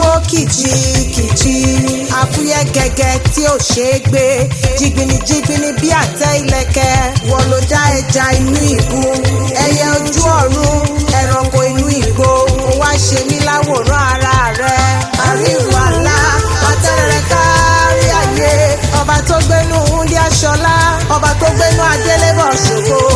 dúró kìjikìji àfúyẹ́ gẹ́gẹ́ tí ò ṣeé gbé jìgbìnìjìgbìnì bí àtẹ ìlẹ̀kẹ̀ wọ́n ló dá ẹja inú ìbú ẹyẹ ojú ọ̀run ẹranko inú ìgbó ó wá ṣe mí láwòrán ara rẹ. àríwá ńlá pátẹ́rẹ̀ kárí ayé ọba tó gbénú ń dí aṣọlá ọba tó gbénú adélébọ̀ ṣògo.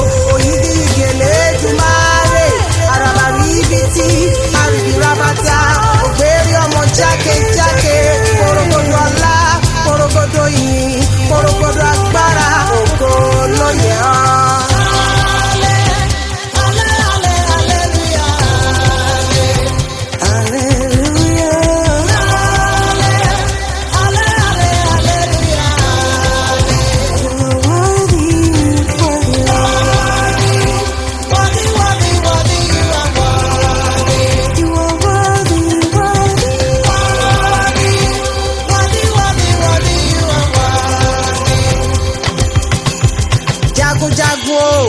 o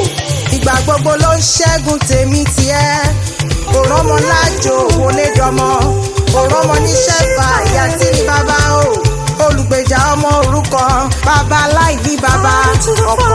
ìgbà gbogbo ló ń ṣẹ́gun tèmi tiẹ̀ kò rọ́mọ lájò wọlé dọmọ kò rọ́mọ níṣẹ́ fàyà tí ní bàbá o olùgbèjà ọmọ orúkọ bàbá láì ní bàbá ọ̀pọ̀.